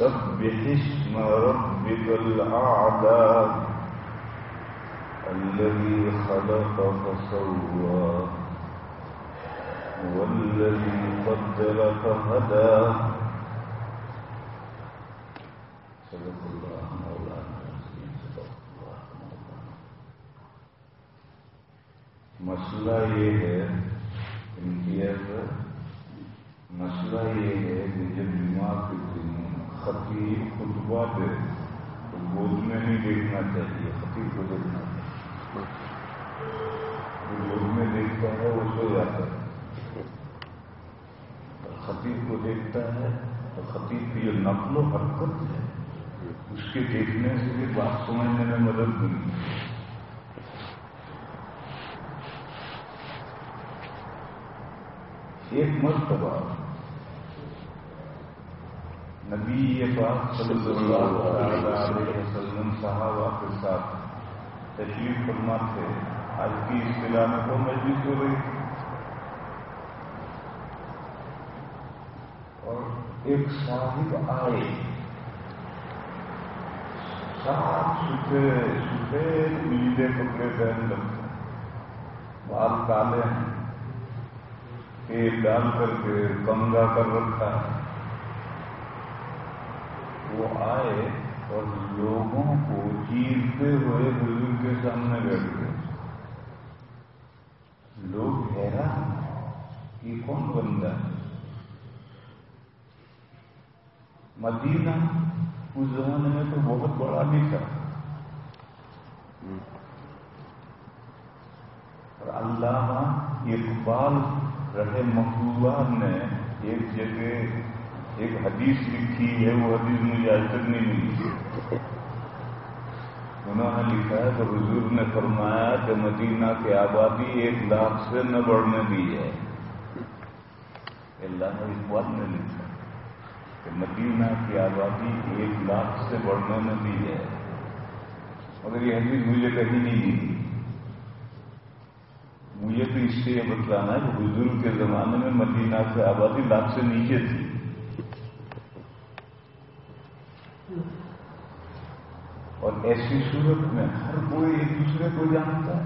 سبح اسم ربك الأعلى الذي خلق فسوى والذي قدر فهدى. صدق الله مولانا صدق الله مولانا. مسئلہ یہ ہے امتیاز مسئلہ یہ ہے کہ جب جمعہ کے دن خطیب خطبہ دے تو گود میں نہیں دیکھنا چاہیے، خطیب کو دیکھنا چاہیے۔ گود میں دیکھتا ہے، وہ سو جاتا ہے۔ خطیب کو دیکھتا ہے، تو خطیب کی جو نقل و حرکت ہے، اس کے دیکھنے سے بھی بات سمجھنے میں مدد ملی ایک مرتبہ نبی یہ بات صلی اللہ علیہ وسلم صحابہ کے ساتھ تشریف فرما تھے آج کی اصطلاح میں تو مجلس ہو رہی اور ایک صاحب آئے۔ صاف ستھرے سفید نیلے کپڑے پہن رکھتے بال کالے ہیں۔ تیل ڈال کر کے کنگا کر رکھا ہے۔ وہ آئے اور لوگوں کو چیرتے ہوئے بزرگ کے سامنے بیٹھ گئے۔ لوگ حیران یہ کون بندہ ہے؟ مدینہ اس زمانے میں تو بہت بڑا نہیں تھا۔ اور علامہ اقبال رہے محبوبہ نے ایک جگہ ایک حدیث لکھی ہے، وہ حدیث مجھے آج تک نہیں ملی۔ انہوں نے لکھا ہے کہ حضور نے فرمایا کہ مدینہ کی آبادی ایک لاکھ سے نہ بڑھنے دی ہے۔ اللہ نے اقبال نے لکھا کہ مدینہ کی آبادی ایک لاکھ سے بڑھنے نہ دی ہے۔ مگر یہ حدیث مجھے کہیں نہیں ملی۔ مجھے تو اس سے یہ بتلانا ہے کہ بزرگ کے زمانے میں مدینہ کی آبادی لاکھ سے نیچے تھی اور ایسی صورت میں ہر کوئی ایک دوسرے کو جانتا ہے؟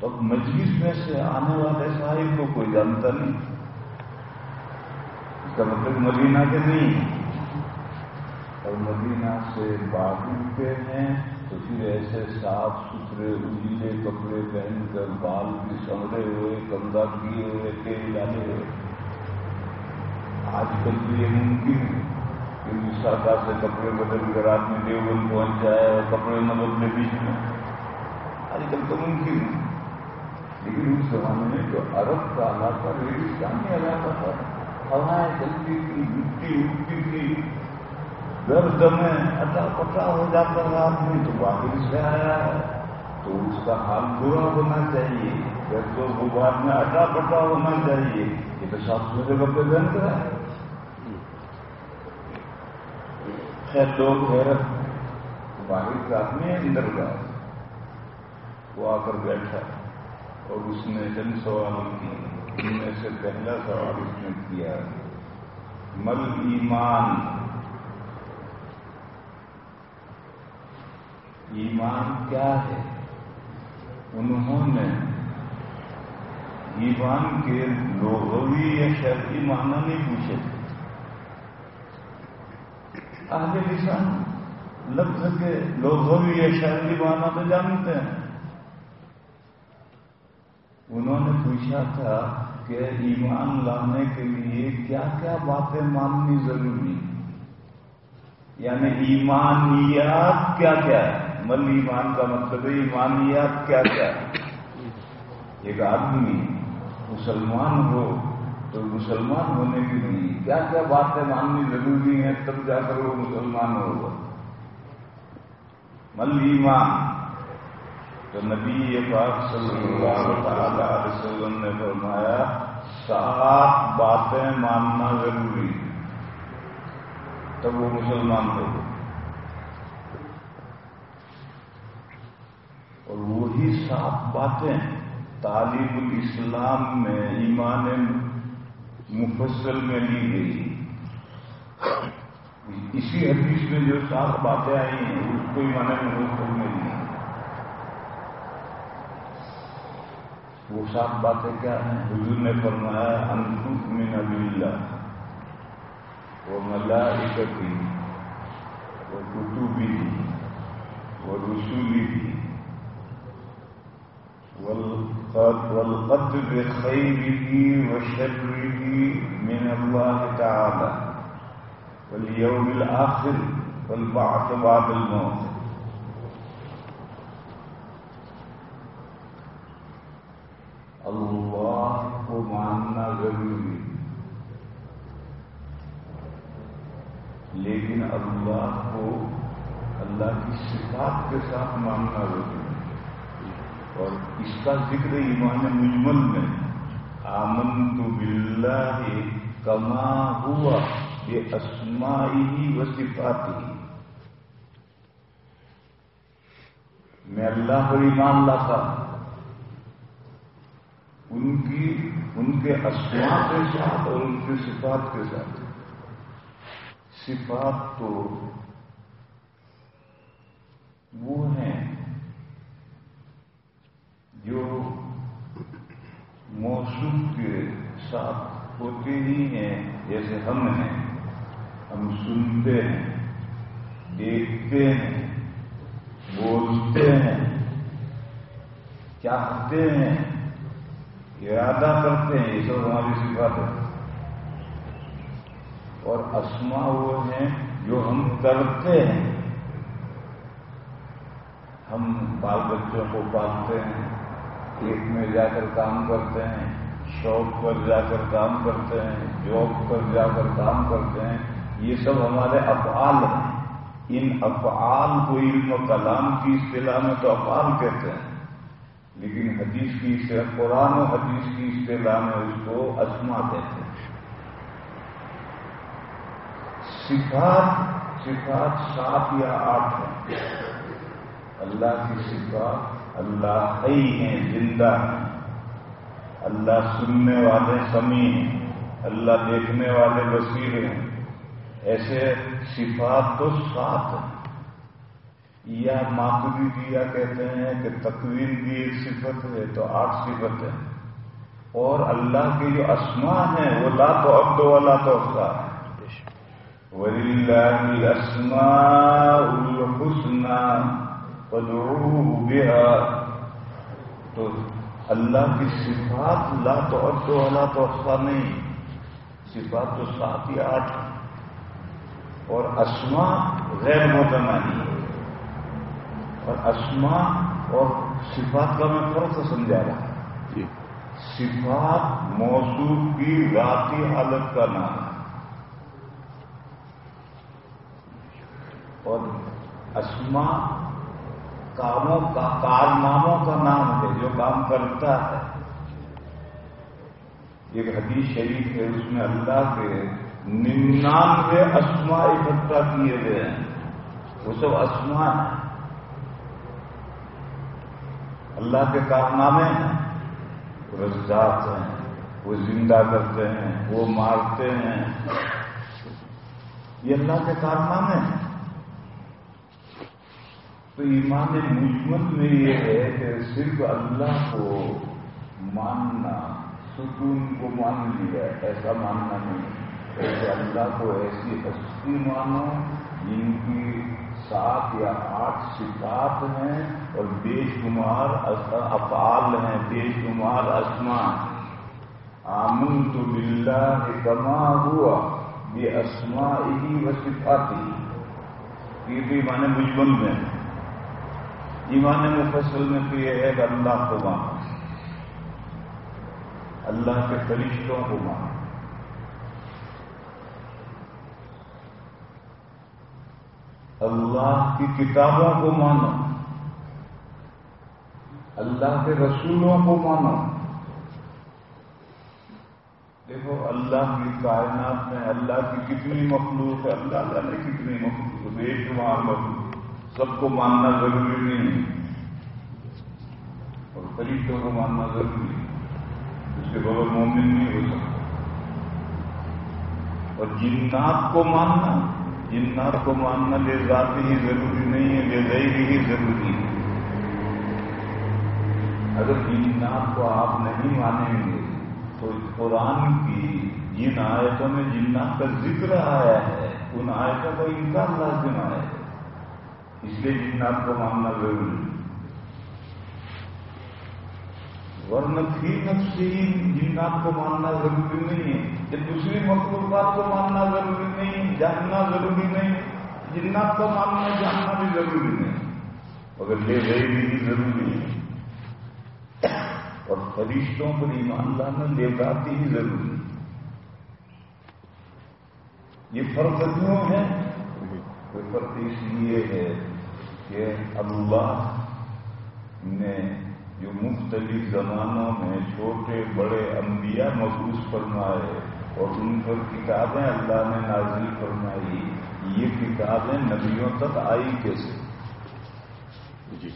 تو مجلس میں سے آنے والے صاحب کو کوئی جانتا نہیں۔ اس کا مطلب مدینہ کے نہیں اور مدینہ سے باغی کے ہیں تو پھر ایسے صاف ستھرے اجلے کپڑے پہن کر بال بھی سمڑے ہوئے کنگا کیے ہوئے تیل ڈالے ہوئے۔ آج کل تو یہ ممکن ہے۔ کہ سے کپڑے بدل کر آدمی دیوبند پہنچ جائے اور کپڑے نہ بدلے بیچ میں۔ آج کل تو ممکن ہے۔ لیکن اس زمانے میں جو عرب کا علاقہ، ریگستانی علاقہ تھا ہوائیں چلتی تھی، مٹی اٹھتی تھی گرد میں اٹا پٹا ہو جاتا ہے آدمی تو باہر سے آیا ہے۔ تو اس کا حال برا ہونا چاہیے۔ گرد و غبار میں اٹا پٹا ہونا چاہیے۔ یہ تو صاف ستھرے کپڑے پہن کر ہے۔ خیر لوگ حیرت باہر کا آدمی اندر کا وہ آ کر بیٹھا اور اس نے چند سوال کیے۔ ان میں سے پہلا سوال اس نے کیا، مل ایمان؟ ایمان کیا ہے؟ انہوں نے ایمان کے لغوی یا شرطی معنی نہیں پوچھے۔ تھے آگے لسان لفظ کے لوگوں بھی یہ شہری مانا تو جانتے ہیں۔ انہوں نے پوچھا تھا کہ ایمان لانے کے لیے کیا کیا باتیں ماننی ضروری یعنی ایمانیات کیا کیا ہے مل ایمان کا مطلب ہے ایمانیات کیا کیا ہے ایک آدمی مسلمان ہو تو مسلمان ہونے کے لیے کیا کیا باتیں ماننی ضروری ہیں، تب جا کر وہ مسلمان ہوگا۔ مل ایمان۔ تو نبی پاک صلی اللہ تعالی علیہ وسلم نے فرمایا، سات باتیں ماننا ضروری تب وہ مسلمان ہو اور وہی سات باتیں تعلیم الاسلام میں ایمان مفصل میں لی گئی جی۔ اسی حدیث میں جو سات باتیں آئی ہیں، اس کو ایمان مفصل میں لی وہ سات باتیں کیا ہیں؟ حضور نے فرمایا انتم من اللہ وہ ملائکتی وہ کتبی وہ رسولی والقدر بخيره وشره من الله تعالى واليوم الآخر والبعث بعد الموت. اللہ کو ماننا ضروری لیکن اللہ کو اللہ کی صفات کے ساتھ ماننا ضروری اور اس کا ذکر ایمان مجمل میں آمن تو بلّہ کما ہوا یہ اسمائی و صفاتی میں اللہ پر ایمان لاتا ان کی، ان کے اسما کے ساتھ اور ان کے صفات کے ساتھ۔ صفات تو وہ ہیں جو موسم کے ساتھ ہوتے ہی ہیں، جیسے ہم ہیں، ہم سنتے ہیں، دیکھتے ہیں، بولتے ہیں، چاہتے ہیں، ارادہ کرتے ہیں، یہ سب ہماری صفات ہے اور اسما وہ ہیں جو ہم کرتے ہیں۔ ہم بال بچوں کو پالتے ہیں۔ کھیت میں جا کر کام کرتے ہیں شاپ پر جا کر کام کرتے ہیں جاب پر جا کر کام کرتے ہیں، یہ سب ہمارے افعال ہیں۔ ان افعال کو علم و کلام کی اصطلاح میں تو افعال کہتے ہیں۔ لیکن حدیث کی قرآن و حدیث کی اصطلاح میں اس کو اسما کہتے ہیں۔ صفات صفات سات یا آٹھ ہیں۔ اللہ کی صفات اللہ ہی ہیں زندہ ہیں۔ اللہ سننے والے سمی ہیں۔ اللہ دیکھنے والے بصیر ہیں۔ ایسے صفات تو سات ہیں۔ یا ماتری دیا کہتے ہیں کہ تقویم کی ایک صفت ہے تو آٹھ صفت ہے اور اللہ کے جو اسما ہیں وہ لا تو اب دو اللہ تو افزا ہے وللہ الاسماء الحسنى۔ بها تو اللہ کی صفات لا تو اب تو اللہ تو نہیں صفات تو سات یا آٹھ اور اسما غیر متمانی اور اسما اور صفات کا میں فرق سمجھا رہا ہوں۔ صفات موضوع کی ذاتی حالت کا نام ہے۔ اور اسما کاموں کا کارناموں کا نام ہے، جو کام کرتا ہے۔ ایک حدیث شریف ہے، اس میں اللہ کے ننانوے اسما اکٹھا کیے گئے ہیں۔ وہ سب اسما ہیں۔ اللہ کے کارنامے ہیں۔ رزاق ہیں، وہ زندہ کرتے ہیں، وہ مارتے ہیں۔ یہ اللہ کے کارنامے ہیں۔ تو ایمان مجمل میں یہ ہے کہ صرف اللہ کو ماننا، سکون کو مان لیا، ایسا ماننا نہیں ایسے اللہ کو ایسی ہستی مانو، جن کی سات یا آٹھ صفات ہیں اور بے شمار افعال ہیں بے شمار اسمان آمن تو بلا کما ہوا یہ اسما ہی و صفاتی۔ یہ بھی مانے مجمن میں ایمان مفصل میں تو یہ ہے کہ اللہ کو مان اللہ کے فرشتوں کو مان اللہ کی کتابوں کو مانو۔ اللہ کے رسولوں کو مانو۔ دیکھو، اللہ کی کائنات میں اللہ کی کتنی مخلوق ہے، اللہ اللہ نے کتنی مخلوق بے شمار مخلوق سب کو ماننا ضروری نہیں اور فرشتوں کو ماننا ضروری ہے۔ اس کے بغیر مومن نہیں ہو سکتا۔ اور جنات کو ماننا، جنات کو ماننا لے ذاتی ہی ضروری نہیں ہے، لے ظہری ہی ضروری ہے۔ اگر جنات کو آپ نہیں مانیں گے، تو قرآن کی جن آیتوں میں جنات کا ذکر آیا ہے، ان آیتوں کا انکار لازم آیا ہے۔ اس لیے جنات کو ماننا ضروری ہے۔ ورنہ تھی نفسی جنات کو ماننا ضروری نہیں ہے کہ دوسری مخلوقات کو ماننا ضروری نہیں جاننا ضروری نہیں جنات کو ماننا، جاننا بھی ضروری نہیں۔ مگر لے گئی بھی ضروری ہے۔ اور فرشتوں پر ایمان لانا لے ہی ضروری ہے۔ یہ فرق کیوں ہے؟ فرق اس لیے ہے کہ اللہ نے جو مختلف زمانوں میں چھوٹے بڑے انبیاء محسوس فرمائے اور ان پر کتابیں اللہ نے نازل فرمائی یہ کتابیں نبیوں تک آئی کیسے؟ جی۔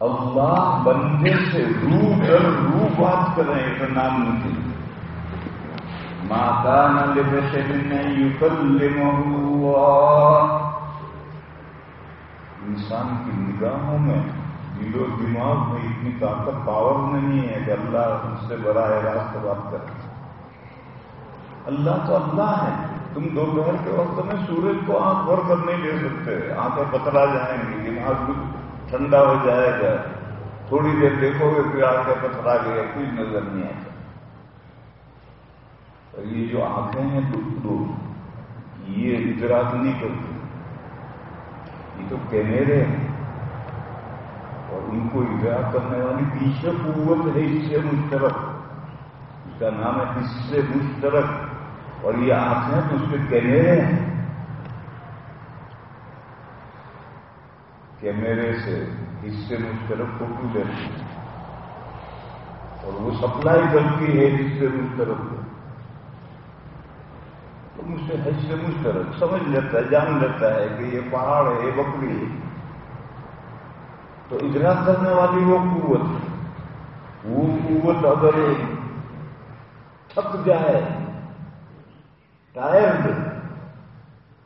اللہ بندے سے رو کر رو بات کریں اتنا ممکن ماتا نہ لے نہیں یو کل انسان کی نگاہوں میں دل و دماغ میں اتنی طاقت پاور نہیں ہے کہ اللہ اس سے براہ راست بات کرے۔ اللہ تو اللہ ہے۔ تم دوپہر کے وقت میں سورج کو آنکھ بھر کر نہیں لے سکتے۔ آنکھیں پتلا جائیں گی، دماغ ٹھنڈا ہو جائے گا۔ تھوڑی دیر دیکھو گے، پھر آنکھیں پتلا گیا کچھ نظر نہیں آتا۔ اور یہ جو آنکھیں ہیں دو یہ ادراک نہیں کرتی یہ تو کیمرے ہیں۔ اور ان کو ادراک کرنے والی پیچھے قوت ہے اس سے مشترک۔ اس کا نام ہے اس سے مشترک۔ اور یہ آنکھیں تو اس کے کیمرے ہیں۔ کیمرے سے اس سے مشترک فوٹو لیتی ہے اور وہ سپلائی کرتی ہے جس سے مشترک۔ تو مجھ سے حج سے مشترک سمجھ لیتا ہے، جان لیتا ہے کہ یہ پہاڑ ہے، یہ بکری ہے۔ تو اجرا کرنے والی وہ قوت ہے۔ وہ قوت اگر تھک جائے ٹائرڈ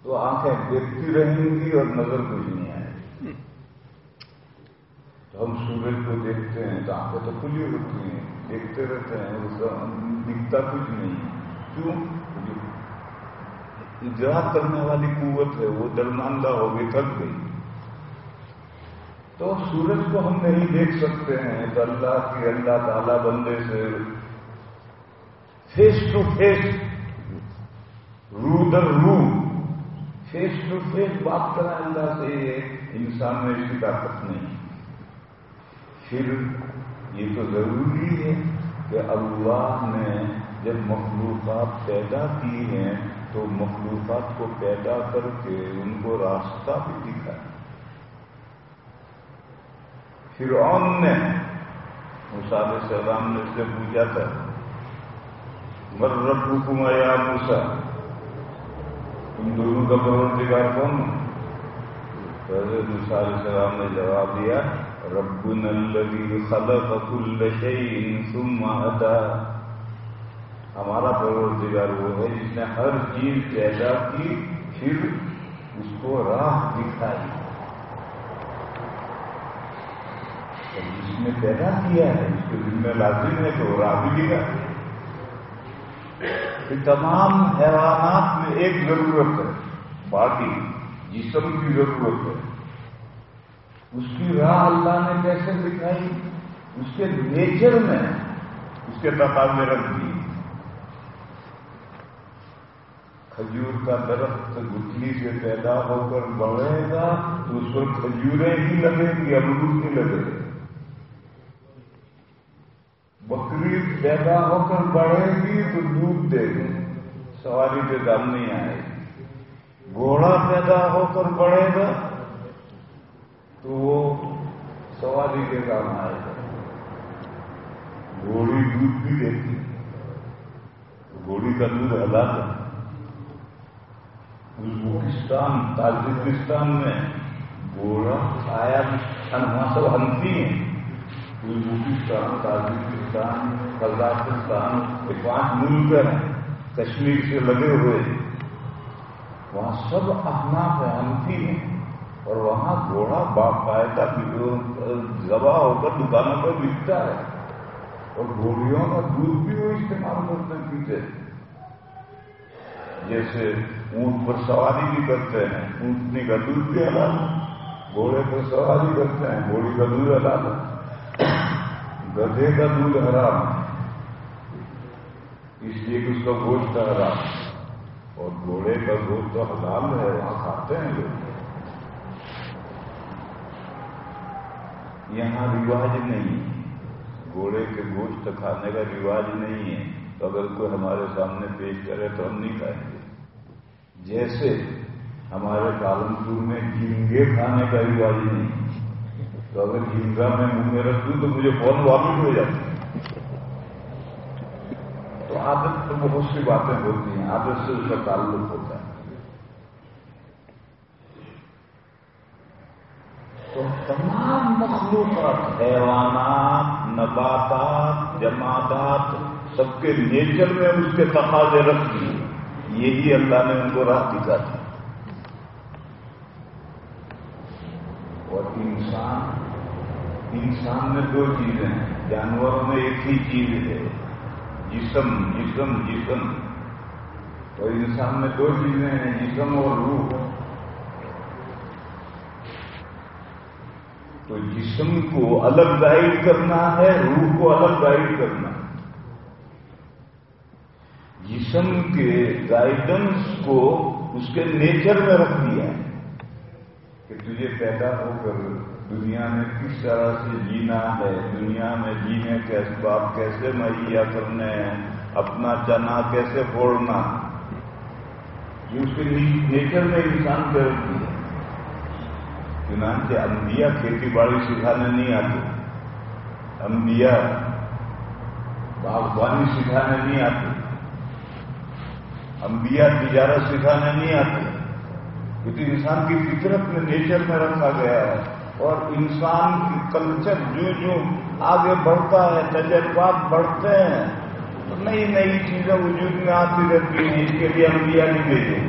تو آنکھیں دیکھتی رہیں گی اور نظر کچھ نہیں آئے تو ہم سورج کو دیکھتے ہیں، تو آنکھیں تو کھلی ہوتی ہیں، دیکھتے رہتے ہیں، اس کا دکھتا کچھ نہیں۔ کیوں؟ اجرا کرنے والی قوت ہے، وہ درماندہ ہو گئی، تھک گئی۔ تو سورج کو ہم نہیں دیکھ سکتے ہیں تو اللہ کی اللہ تعالی بندے سے فیس ٹو فیس رو در رو فیس ٹو فیس بات کریں اللہ سے انسان میں اس کی طاقت نہیں۔ پھر یہ تو ضروری ہے کہ اللہ نے جب مخلوقات پیدا کی ہیں تو مخلوقات کو پیدا کر کے ان کو راستہ بھی دکھایا فرعون نے مساد سلام نے اس سے پوچھا تھا، مر رب حکم یا موسا تم دونوں کا پروردگار کون حضرت مثال السلام نے جواب دیا رب الذي خلق كل شيء ثم هدى ہمارا پروردگار وہ ہے جس نے ہر چیز پیدا کی، پھر اس کو راہ دکھائی۔ جس نے پیدا کیا ہے، اس کے ذمہ لازم ہے تو راہ بھی دکھا کہ تمام حیوانات میں ایک ضرورت ہے۔ باقی جسم کی ضرورت ہے۔ اس کی راہ اللہ نے کیسے دکھائی؟ اس کے نیچر میں، اس کے تقاضے رکھ دی۔ کھجور کا درخت گٹھلی سے پیدا ہو کر بڑھے گا تو اس پر کھجوریں ہی لگیں گی، امرود نہیں لگے گا بکری پیدا ہو کر بڑھے گی تو دودھ دے گی۔ سواری پہ دم نہیں آئے گی۔ گھوڑا پیدا ہو کر بڑھے گا تو وہ سواری کے کام آئے گا۔ گھوڑی دودھ بھی دیتی۔ گھوڑی کا دودھ الگ ہے۔ ازبکستان تاجکستان میں گوڑا آیا وہاں سب ہنسی ہیں۔ ازبکستان تاجکستان کزاکستان یہ پانچ ملک ہیں، کشمیر سے لگے ہوئے۔ وہاں سب احناف ہنسی ہیں۔ اور وہاں گھوڑا باقاعدہ ذبح ہو کر دکانوں پر بکتا ہے۔ اور گھوڑیوں کا دودھ بھی وہ استعمال کرتے پیتے۔ جیسے اونٹ پر سواری بھی کرتے ہیں، اونٹنی کا دودھ بھی الگ گھوڑے پر سواری کرتے ہیں، گھوڑی کا دودھ الگ گدھے کا دودھ حرام اس لیے کہ اس کا گوشت حرام اور گھوڑے کا گوشت تو حلال ہے، وہاں کھاتے ہیں لوگ۔ یہاں رواج نہیں گھوڑے کے گوشت کھانے کا رواج نہیں ہے۔ تو اگر کوئی ہمارے سامنے پیش کرے تو ہم نہیں کھائیں گے۔ جیسے ہمارے پور میں جھینگے کھانے کا رواج نہیں، تو اگر جھینگا میں منہ میں رکھ دوں تو مجھے فون واپس ہو جاتی تو عادت تو بہت سی باتیں ہوتی ہیں، عادت سے اس کا تعلق ہوتا ہے۔ تو تمام مخلوقات، حیوانات، نباتات جماعتات سب کے نیچر میں اس کے تقاضے رکھ دیے۔ یہی اللہ نے ان کو راہ دکھا تھا اور انسان انسان میں دو چیزیں ہیں، جانوروں میں ایک ہی چیز ہے، جسم جسم جسم۔ اور انسان میں دو چیزیں ہیں، جسم اور روح۔ تو جسم کو الگ گائڈ کرنا ہے، روح کو الگ گائڈ کرنا۔ ہے جسم کے گائیڈنس کو اس کے نیچر میں رکھ دیا ہے کہ تجھے پیدا ہو کر دنیا میں کس طرح سے جینا ہے، دنیا میں جینے کے اسباب کیسے مہیا کرنے ہیں، اپنا چنا کیسے پھوڑنا یہ اس کے نیچر میں انسان کر رکھ دیا چنانچہ انبیاء کھیتی باڑی سکھانے نہیں آتے۔ انبیاء باغبانی سکھانے نہیں آتے۔ انبیاء تجارت سکھانے نہیں آتے۔ کیونکہ انسان کی فطرت میں نیچر میں رکھا گیا ہے۔ اور انسان کی کلچر جو جو آگے بڑھتا ہے، تجربات بڑھتے ہیں، تو نئی نئی چیزیں وجود میں آتی رہتی ہیں۔ اس کے لیے انبیاء نہیں بھیجے۔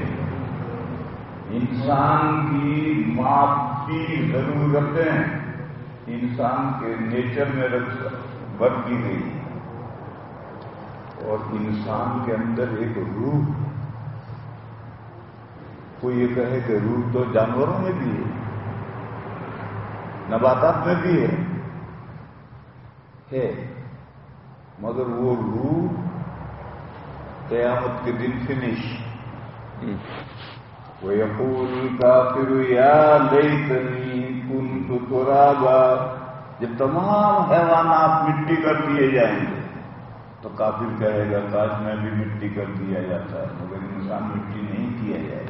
انسان کی معافی ضرورتیں انسان کے نیچر میں رکھ بڑھ کی گئی۔ اور انسان کے اندر ایک روح کو یہ کہے کہ روح تو جانوروں میں بھی ہے، نباتات میں بھی ہے ہے۔ مگر وہ روح قیامت کے دن فنش۔ وہ یقول کا پھر یا لئی تنی کن تو جب تمام حیوانات مٹی کر دیے جائیں گے تو کافر کہے گا کاش میں بھی مٹی کر دیا جاتا ہے، مگر انسان مٹی نہیں کیا جائے۔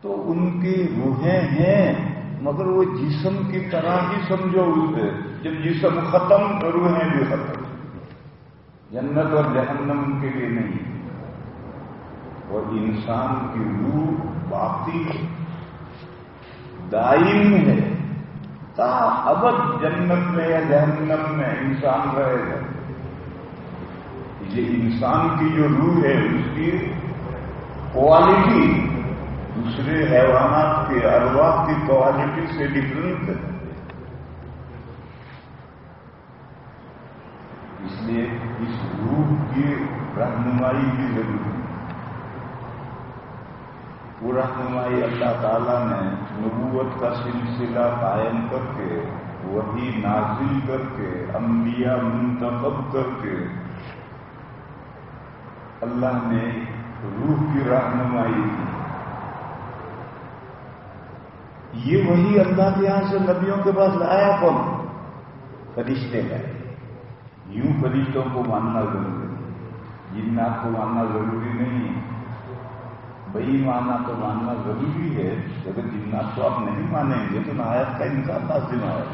تو ان کی روحیں ہیں، مگر وہ جسم کی طرح ہی سمجھو اسے جب جسم ختم، روحیں بھی ختم۔ جنت اور جہنم کے لیے نہیں۔ اور انسان کی روح باقی دائم ہے۔ تا ابد جنت میں یا جہنم میں انسان رہے گا۔ یہ انسان کی جو روح ہے، اس کی کوالٹی دوسرے حیوانات کے ارواح کی کوالٹی سے ڈفرنٹ ہے۔ اس لیے اس روح کی رہنمائی بھی ضروری وہ رہنمائی اللہ تعالیٰ نے نبوت کا سلسلہ قائم کر کے، وہی نازل کر کے، انبیاء منتخب کر کے اللہ نے روح کی رہنمائی کی۔ یہ وہی اللہ کے یہاں سے نبیوں کے پاس لایا کون؟ فرشتے لائے یوں فرشتوں کو ماننا ضروری جنات کو ماننا ضروری نہیں بئی ماننا تو ماننا ضروری ہے۔ اگر جنات کو آپ نہیں مانیں گے تو نایت کا انسان لازم ہے۔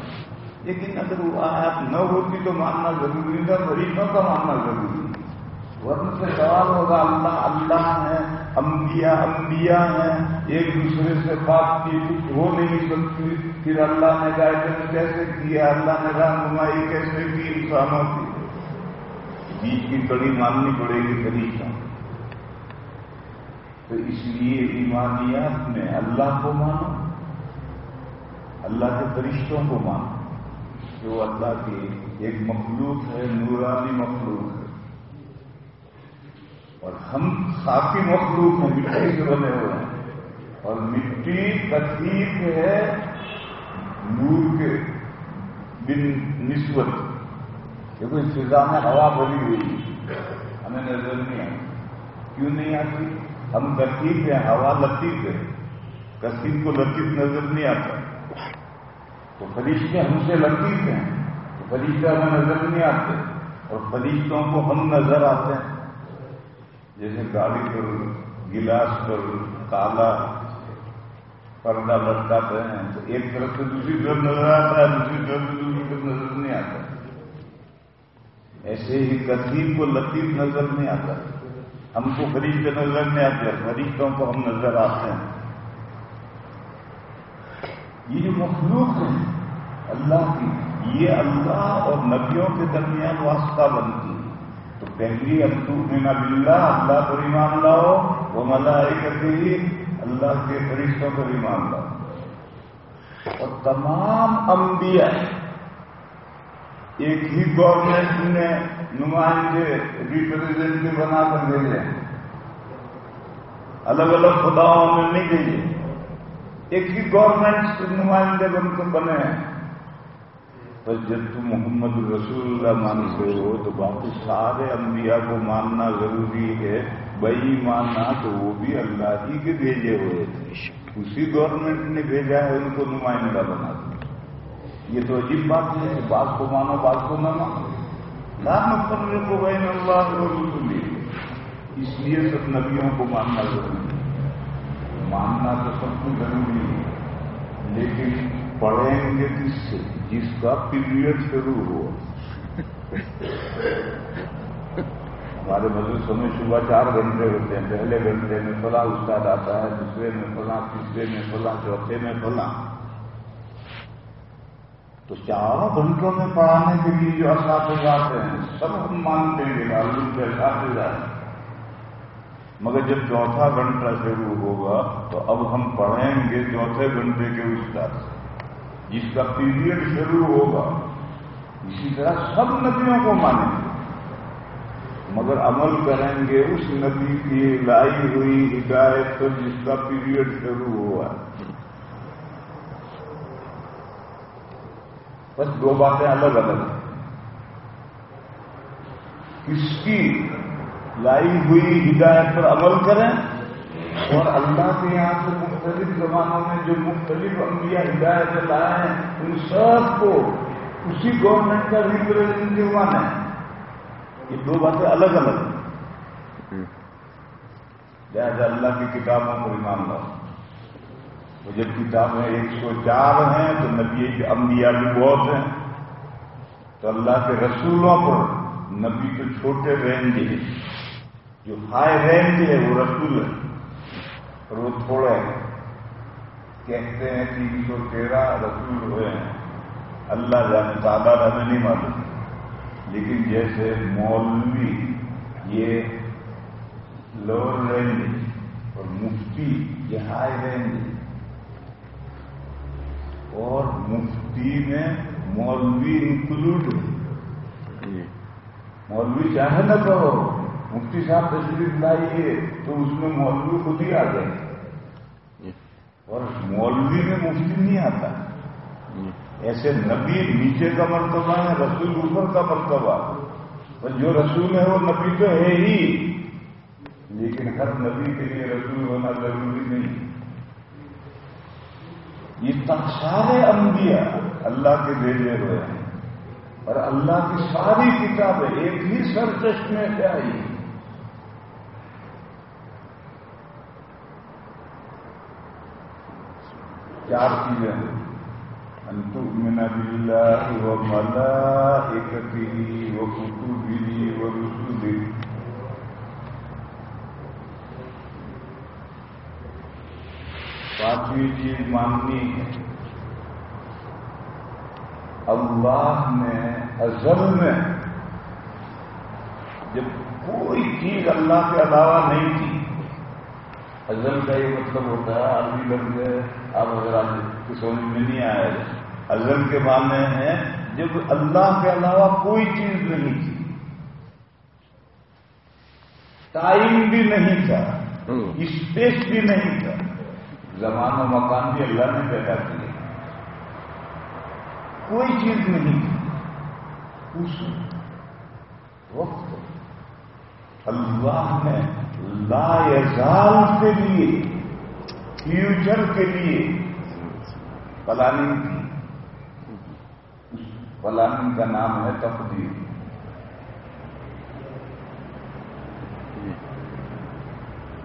لیکن اگر وہ آیات نہ ہوتی تو ماننا ضروری تھا، فرشتوں کا ماننا ضروری ورن سے سوال ہوگا، اللہ اللہ ہے، انبیاء انبیاء ہیں، ایک دوسرے سے بات کی کچھ ہو نہیں سکتی، پھر اللہ نے گائیڈنس کیسے کیا؟ اللہ نے رہنمائی کیسے کی انسانوں کی؟ بیچ کی کڑی ماننی پڑے گی طریقہ تو اس لیے ایمانیات میں اللہ کو مانو، اللہ کے فرشتوں کو مانو۔ جو اللہ کی ایک مخلوق ہے، نورانی مخلوق۔ ہے اور ہم خاکی مخلوق ہیں مٹی سے بنے ہوئے ہیں۔ اور مٹی تکلیف ہے نور کے بن نسبت۔ دیکھو اس فضا میں ہوا بھری ہوئی ہمیں نظر نہیں آتی کیوں نہیں آتی؟ ہم لطیف ہیں، ہوا لطیف ہے۔ کثیر کو لطیف نظر نہیں آتا۔ تو فرشتے ہم سے لطیف ہیں، تو فرشتے ہمیں نظر نہیں آتے۔ اور فرشتوں کو ہم نظر آتے ہیں۔ جیسے گاڑی پر گلاس پر کالا پردہ لٹکاتے ہیں، تو ایک طرف سے دوسری طرف نظر آتا ہے، دوسری طرف سے دوسری طرف نظر نہیں آتا۔ ایسے ہی کثیر کو لطیف نظر نہیں آتا۔ ہم کو خرید کے نظر نہیں آتے فرشتوں کو ہم نظر آتے ہیں۔ یہ جو مخلوق ہے اللہ کی، یہ اللہ اور نبیوں کے درمیان واسطہ بنتی ہے۔ تو پہلی مینا بلّہ اللہ پر ایمان لاؤ، وہ ملائی کرتے ہی اللہ کے فرشتوں پر ایمان لاؤ۔ اور تمام انبیاء ایک ہی گورنمنٹ نے نمائندے ریپرزینٹیو بنا کر بھیجے الگ الگ خداؤں میں نہیں بھیجے ایک ہی گورنمنٹ نمائندے بن کر بنے ہیں۔ تو جب تم محمد رسول اللہ مانتے ہو تو باقی سارے انبیاء کو ماننا ضروری ہے۔ بئی ماننا تو وہ بھی اللہ ہی کے بھیجے ہوئے تھے۔ اسی گورنمنٹ نے بھیجا ہے، ان کو نمائندہ بنا دیا۔ یہ تو عجیب بات ہے کہ بات کو مانو، بات کو نہ مانو۔ لام کو بین اللہ رسولی۔ اس لیے سب نبیوں کو ماننا ضروری ہے۔ ماننا تو سب کو ضروری ہے، لیکن پڑھیں گے کس سے؟ جس کا پیریڈ شروع ہوا۔ ہمارے مدرسوں میں صبح چار گھنٹے ہوتے ہیں۔ پہلے گھنٹے میں فلاں استاد آتا ہے، دوسرے میں فلاں، تیسرے میں فلاں، چوتھے میں فلاں۔ تو چاروں گھنٹوں میں پڑھانے کے لیے جو اساتذہ آتے ہیں، سب ہم مانتے ہیں معلوم کے اساتذہ۔ ہیں مگر جب چوتھا گھنٹہ شروع ہوگا، تو اب ہم پڑھیں گے چوتھے گھنٹے کے استاد۔ سے جس کا پیریڈ شروع ہوگا، اسی طرح سب ندیوں کو مانیں گے مگر عمل کریں گے اس ندی کی لائی ہوئی ہدایت پر جس کا پیریڈ شروع ہوا۔ بس دو باتیں الگ الگ۔ ہیں کس کی لائی ہوئی ہدایت پر عمل کریں؟ اور اللہ کے یہاں سے مختلف زمانوں میں جو مختلف انبیاء ہدایت لائے ہیں، ان سب کو اسی گورنمنٹ کا ریپرزینٹیو مانا ہے یہ دو باتیں الگ الگ ہیں۔ لہٰذا اللہ کی کتابوں کو ایمان لاؤ۔ تو جب کتابیں ایک سو چار ہیں، تو نبی کے انبیاء بھی بہت ہیں۔ تو اللہ کے رسولوں پر نبی تو چھوٹے رینج جو ہائی رینج ہے وہ رسول ہے وہ تھوڑے کہتے ہیں تین سو تیرہ رسول ہوئے ہیں اللہ جانے تعداد ہمیں نہیں معلوم لیکن جیسے مولوی یہ لوور رینج اور مفتی یہ ہائی رینج اور مفتی میں مولوی انکلوڈ ہے مولوی چاہے نہ کرو مفتی صاحب تشریف لائیے تو اس میں مولوی خود ہی آ جائیں۔ اور مولوی میں مفتی نہیں آتا۔ ایسے نبی نیچے کا مرتبہ ہے، رسول اوپر کا مرتبہ۔ اور جو رسول ہے وہ نبی تو ہے ہی۔ لیکن ہر نبی کے لیے رسول ہونا ضروری نہیں۔ یہ سارے انبیاء اللہ کے بھیجے ہوئے ہیں۔ اور اللہ کی ساری کتابیں ایک ہی سر چشمے سے آئی چار چیزیں انتمنا بلّہ وہ ملا ایک وہ وہ پانچویں چیز جی ماننی ہے۔ اللہ نے ازل میں جب کوئی چیز اللہ کے علاوہ نہیں تھی ازل کا یہ مطلب ہوتا ہے، عربی لفظ ہے۔ آپ اگر آپ سمجھ میں نہیں آئے ازل کے معنی ہیں جب اللہ کے علاوہ کوئی چیز نہیں تھی۔ ٹائم بھی نہیں تھا اسپیس بھی نہیں تھا۔ زمان و مکان بھی اللہ نے پیدا کیا کوئی چیز نہیں تھی۔ اس وقت۔ اللہ نے لا یزال کے لیے فیوچر کے لیے پلاننگ کی۔ پلاننگ کا نام ہے تقدیر۔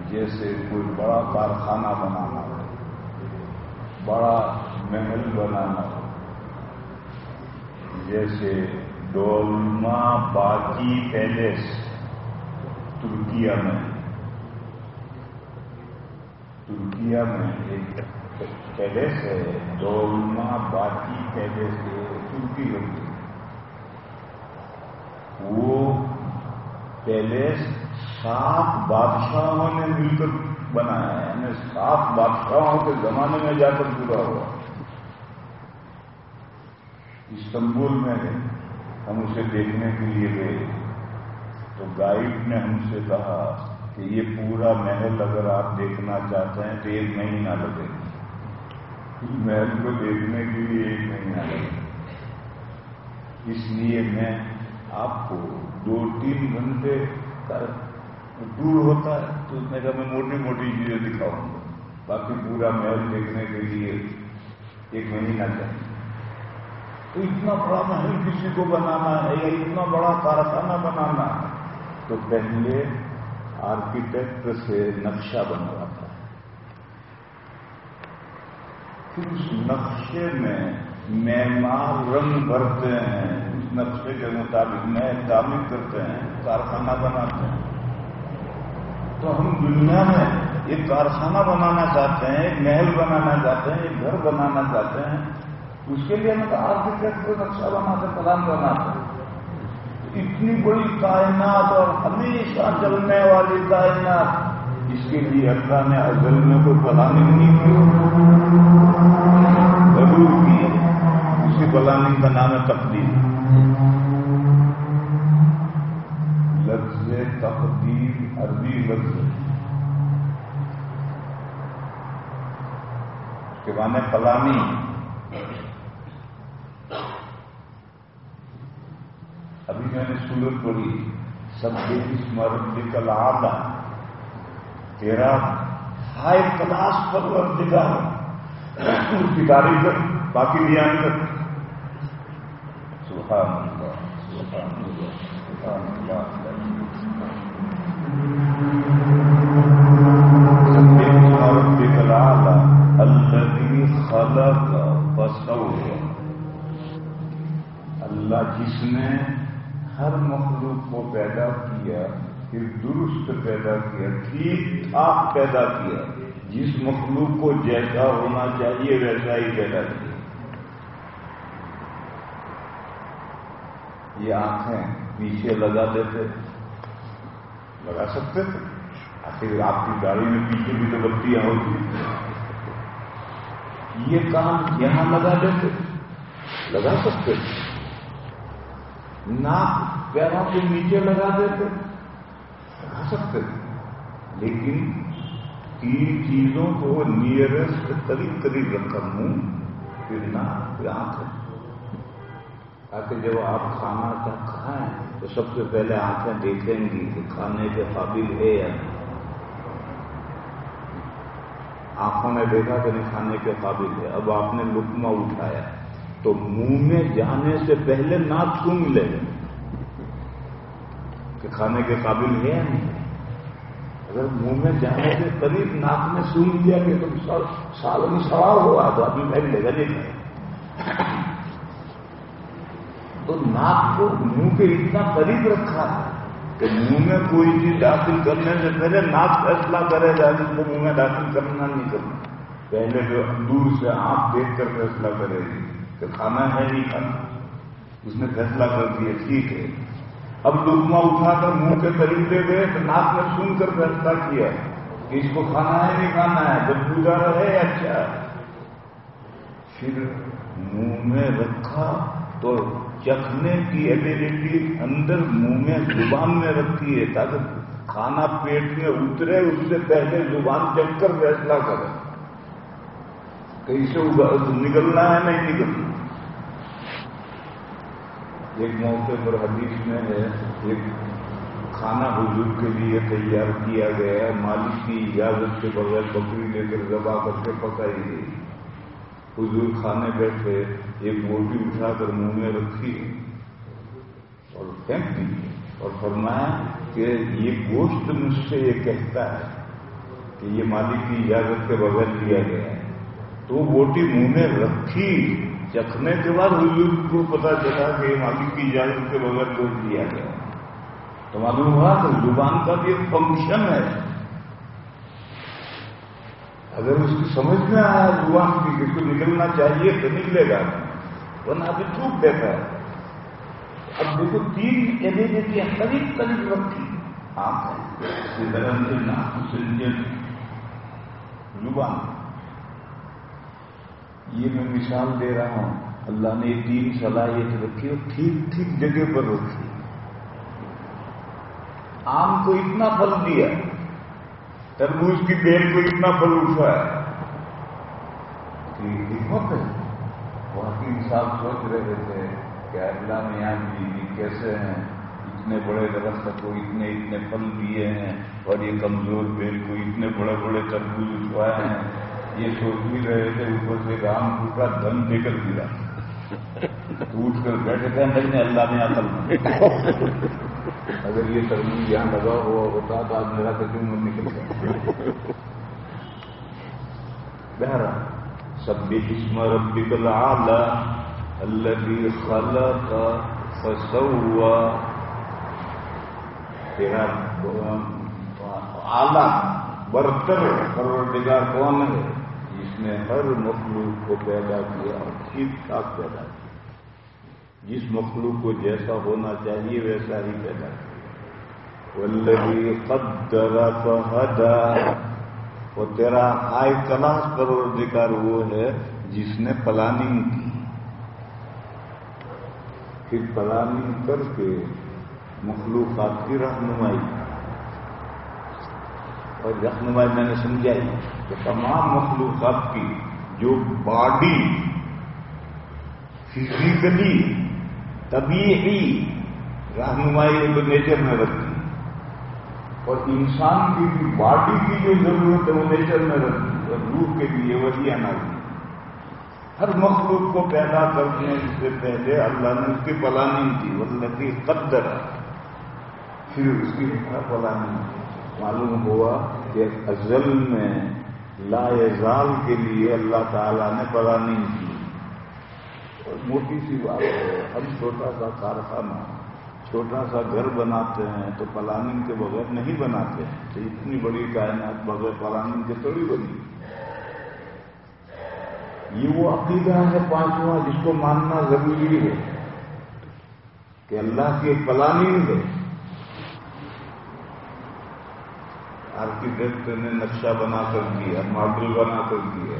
جیسے کوئی بڑا کارخانہ بنانا ہو، بڑا محل بنانا ہو، جیسے ڈولما باجی پیلس ترکیا میں۔ ترکیا میں ایک پیلس ہے ڈولما باجی پیلس ترکی لگتی وہ پیلس سات بادشاہوں نے مل کر بنایا ہے۔ یعنی سات بادشاہوں کے زمانے میں جا کر پورا ہوا۔ استنبول میں ہم اسے دیکھنے کے لیے گئے۔ تو گائیڈ نے ہم سے کہا کہ یہ پورا محل اگر آپ دیکھنا چاہتے ہیں تو ایک مہینہ لگے گا۔ اس محل کو دیکھنے کے لیے ایک مہینہ لگے گا۔ اس لیے میں آپ کو دو تین گھنٹے کا دور ہوتا ہے تو اس نے کہا میں موٹی موٹی چیزیں دکھاؤں گا۔ باقی پورا محل دیکھنے کے لیے ایک مہینہ چاہیے۔ تو اتنا بڑا محل کسی کو بنانا ہے یا اتنا بڑا کارخانہ بنانا ہے؟ تو پہلے آرکیٹیکٹ سے نقشہ بنواتا ہے۔ پھر اس نقشے میں معمار رنگ بھرتے ہیں، اس نقشے کے مطابق نئے تعمیر کرتے ہیں، کارخانہ بناتے ہیں۔ تو ہم دنیا میں ایک کارخانہ بنانا چاہتے ہیں، ایک محل بنانا چاہتے ہیں، ایک گھر بنانا چاہتے ہیں، اس کے لیے ہم آرکیٹیکٹ کو نقشہ بناتے پلان بناتے ہیں۔ اتنی بڑی کائنات اور ہمیشہ چلنے والی کائنات۔ اس کے لیے اللہ نے ازل میں کوئی پلاننگ نہیں کی۔ ضرور کی۔ اسی پلاننگ کا نام ہے تقدیر۔ لفظ تقدیر، عربی لفظ۔ کے معنی پلاننگ ابھی میں نے سورت پڑھی، سب کے اس مرد نکل آتا تیرا ہائی کلاس پر دکھا اس کی تاریخ کر، باقی بیان کر۔ سبحان اللہ سبحان اللہ سبحان اللہ۔ خلق فسوى اللہ جس نے ہر مخلوق کو پیدا کیا، پھر درست پیدا کیا، ٹھیک ٹھاک پیدا کیا۔ جس مخلوق کو جیسا ہونا چاہیے، ویسا ہی پیدا کیا۔ یہ آنکھیں پیچھے لگا دیتے لگا سکتے تھے۔ آخر آپ کی گاڑی میں پیچھے بھی تو بتیاں ہوتی۔ یہ کام یہاں لگا دیتے۔ لگا سکتے تھے۔ ناک پیروں کے نیچے لگا دیتے کھا سکتے؟ لیکن تین چیزوں کو نیئرسٹ قریب قریب رکھا منہ پھر نہ پھر آنکھ تاکہ جب آپ کھانا کا کھائیں، تو سب سے پہلے آنکھیں دیکھیں گی کہ کھانے کے قابل ہے یا نہیں۔ آنکھوں نے دیکھا کہ نہیں، کھانے کے قابل ہے۔ اب آپ نے لکما اٹھایا۔ تو منہ میں جانے سے پہلے ناک سن لے کہ کھانے کے قابل ہے نہیں۔ اگر منہ میں جانے سے قریب ناک میں سن لیا کہ تم سال میں سوال ہوا تو ابھی میں لے گا نہیں۔ تو ناک کو منہ کے اتنا قریب رکھا کہ منہ میں کوئی چیز داخل کرنے سے پہلے ناک فیصلہ کرے گا جس کو منہ میں داخل کرنا نہیں کرنا۔ پہلے جو دور سے آنکھ دیکھ کر فیصلہ کرے گی۔ کہ کھانا ہے نہیں کھانا۔ اس نے فیصلہ کر دیا، ٹھیک ہے۔ اب لکما اٹھا کر منہ کے قریب لے گئے تو ناک میں سن کر فیصلہ کیا کہ اس کو کھانا ہے نہیں کھانا ہے، جب پوجا رہے اچھا پھر منہ میں رکھا تو چکھنے کی ایبلٹی اندر منہ میں زبان میں رکھی ہے، تاکہ کھانا پیٹ میں اترے، اس سے پہلے زبان چک کر فیصلہ کرے۔ کہیں سے نکلنا ہے، نہیں نکلنا۔ ایک موقع پر حدیث میں ہے، ایک کھانا حضور کے لیے تیار کیا گیا مالک کی اجازت کے بغیر بکری لے کر دبا کر کے پکائی گئی۔ حضور کھانے بیٹھے، ایک موٹی اٹھا کر منہ میں رکھی اور پھینک دی اور فرمایا کہ یہ گوشت مجھ سے یہ کہتا ہے کہ یہ مالک کی اجازت کے بغیر لیا گیا ہے۔ تو بوٹی منہ میں رکھی چکھنے کے بعد حضور کو پتا چلا کہ یہ مالک کی اجازت کے بغیر گوشت لیا گیا۔ تو معلوم ہوا کہ زبان کا بھی ایک فنکشن ہے۔ اگر اس کی سمجھ میں آیا زبان کی کس کو نکلنا چاہیے تو نکلے گا، ورنہ ابھی چھوٹ دیتا ہے۔ اب دیکھو، تین ایبلٹیاں قریب قریب رکھی۔ آپ زبان۔ یہ میں مثال دے رہا ہوں۔ اللہ نے تین صلاحیت رکھی اور ٹھیک ٹھیک جگہ پر رکھی۔ آم کو اتنا پھل دیا، تربوز کی بیل کو اتنا پھل اٹھا ہے کہ حکمت ہے۔ وہاں کی انسان سوچ رہے تھے کہ اللہ میں یہاں بھی کیسے ہیں؟ اتنے بڑے درخت کو اتنے اتنے پھل دیے ہیں اور یہ کمزور بیل کو اتنے بڑے بڑے تربوز اٹھوائے ہیں۔ یہ سوچ بھی رہے تھے اوپر سے رام کا دھن دے کر گرا اٹھ کر بیٹھے تھے نہیں اللہ نے عقل اگر یہ ترمیم یہاں لگا ہوا ہوتا تو آج میرا کچھ من نکل گیا بہرا سب اسم ربک العالی الذي خلق فسوا۔ تیرا اعلی برتر، پروردگار کون ہے؟ نے ہر مخلوق کو پیدا کیا اور ٹھیک ٹھاک پیدا کیا۔ جس مخلوق کو جیسا ہونا چاہیے ویسا ہی پیدا کیا۔ ولبی قدر فہدا۔ وہ تیرا ہائی کلاس پروردگار وہ ہے جس نے پلاننگ کی۔ پھر پلاننگ کر کے مخلوقات کی رہنمائی۔ اور رہنمائی میں نے سمجھائی کہ تمام مخلوقات کی جو باڈی فزیکلی طبیعی رہنمائی تو نیچر میں رکھتی اور انسان کی بھی باڈی کی جو ضرورت ہے وہ نیچر میں رکھتی اور روح کے لیے وہی آنا ہر مخلوق کو پیدا کرنے سے پہلے اللہ نے اس کی پلاننگ کی اللہ کی قدر، پھر اس کی پلاننگ معلوم ہوا کہ ازل میں لا زال کے لیے اللہ تعالیٰ نے پلاننگ کی۔ اور موٹی سی بات ہے، ہم چھوٹا سا کارخانہ، چھوٹا سا گھر بناتے ہیں تو پلاننگ کے بغیر نہیں بناتے ہیں۔ تو اتنی بڑی کائنات بغیر پلاننگ کے تھوڑی بنی۔ یہ وہ عقیدہ ہے پانچواں، جس کو ماننا ضروری ہے کہ اللہ کی ایک پلاننگ ہے۔ آرکیٹیکٹ نے نقشہ بنا کر دیا ماڈل بنا کر دیا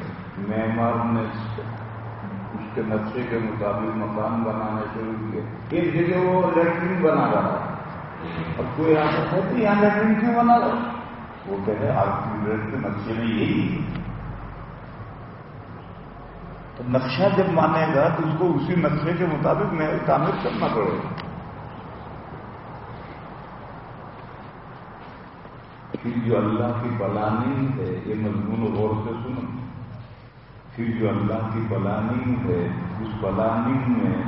معمار نے اس کے نقشے کے مطابق مکان بنانا شروع کیے۔ ایک جگہ وہ لیٹرین بنا رہا اور کوئی آ ہے تو یہاں لیٹرین کیوں بنا رہا وہ کہتے ہیں آپ کے نقشے میں یہی تو نقشہ جب مانے گا تو اس کو اسی نقشے کے مطابق میں تعمیر کرنا پڑے گا۔ پھر جو اللہ کی بلانی ہے، یہ مضمون غور سے سنو۔ پھر جو اللہ کی بلانی ہے، اس بلانی میں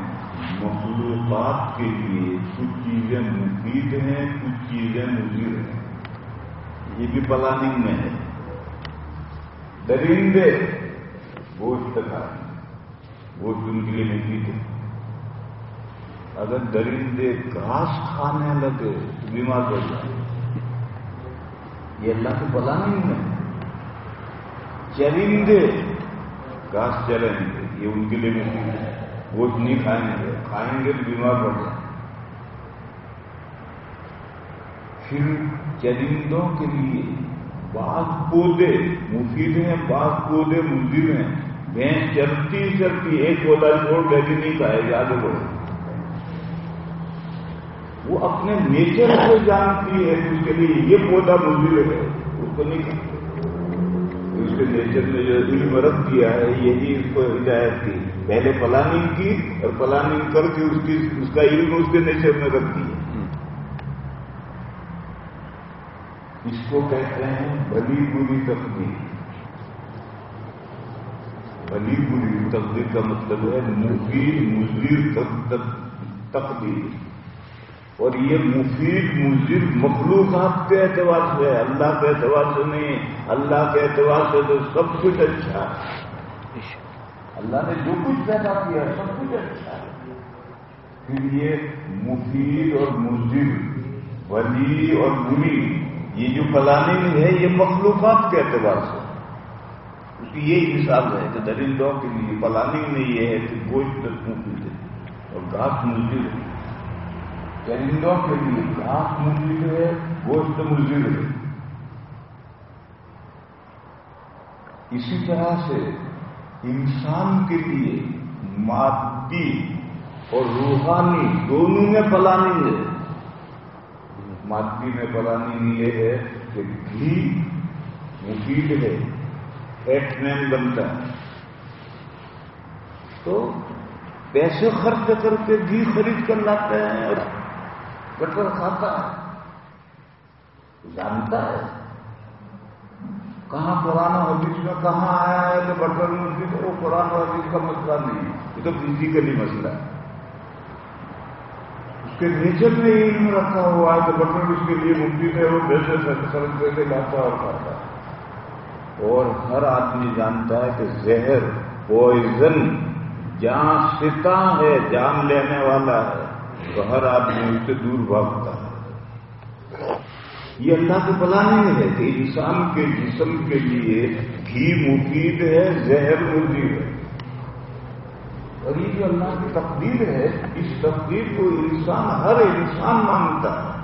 مخلوقات کے لیے کچھ چیزیں مفید ہیں، کچھ چیزیں مضر ہیں۔ یہ بھی پلاننگ میں ہے۔ درندے گوشت کھائیں گوشت ان کے لیے مفید ہے۔ اگر درندے گھاس کھانے لگے تو بیمار ہو جائے۔ یہ اللہ کی پلاننگ میں چرندے گھاس چلیں گے۔ یہ ان کے لیے مفید ہے۔ گوشت نہیں کھائیں گے۔ کھائیں گے تو بیمار پڑ جائیں۔ پھر چرندوں کے لیے باغ پودے مفید ہیں، باغ پودے مضر ہیں۔ بھینس چلتی چلتی ایک پودا چھوڑ گئے کہ نہیں کھائے گی آگے بڑھے وہ اپنے نیچر کو جانتی ہے اس کے لیے یہ پودا مضر ہے اس کو نہیں کھاتے۔ اس کے نیچر نے جو علم رکھ دیا ہے، یہی اس کو ہدایت کی پہلے پلاننگ کی اور پلاننگ کر کے اس کی، اس کا علم اس کے نیچر میں رکھ دیا۔ اس کو کہتے ہیں بلی بری تقدیر۔ بلی بری تقدیر کا مطلب ہے مفید مزیر تقدیر۔ اور یہ مفید مضر مخلوقات کے اعتبار سے ہے۔ اللہ کے اعتبار سے نہیں، اللہ کے اعتبار سے تو سب کچھ اچھا ہے۔ اللہ نے جو کچھ پیدا کیا سب کچھ اچھا ہے۔ پھر یہ مفید اور مضر ولی اور بری یہ جو پلاننگ ہے، یہ مخلوقات کے اعتبار سے۔ اس کی یہی مثال ہے کہ درندوں کے لیے پلاننگ میں یہ ہے کہ گوشت مفید ہے اور گھاس مضر ہے۔ چرندوں کے لیے گھاس مزید ہے، گوشت مزید ہے اسی طرح سے انسان کے لیے مادی اور روحانی دونوں میں پلاننگ ہے۔ مادی میں پلاننگ یہ ہے کہ گھی مفید ہے ایٹ مین بنتا ہے۔ تو پیسے خرچ کر کے گھی خرید کر لاتے ہیں اور بٹر کھاتا ہے۔ جانتا ہے۔ کہاں پرانا حدیث میں کہاں آیا ہے کہ بٹر مسجد؟ وہ پرانا حدیث کا مسئلہ نہیں، یہ تو فزیکلی مسئلہ ہے۔ اس کے نیچر میں علم رکھا ہوا ہے کہ بٹر اس کے لیے مفید ہے وہ پیسے خرچ کر کے لاتا اور کھاتا۔ ہے اور ہر آدمی جانتا ہے کہ زہر پوائزن، جہاں ستا ہے، جان لینے والا ہے۔ تو ہر آدمی اس سے دور بھاگتا ہے۔ یہ اللہ کے کی پلاننگ ہے کہ انسان کے جسم کے لیے گھی مفید ہے، زہر مزید ہے۔ اور یہ جو اللہ کی تقدیر ہے، اس تقدیر کو انسان، ہر انسان مانتا ہے۔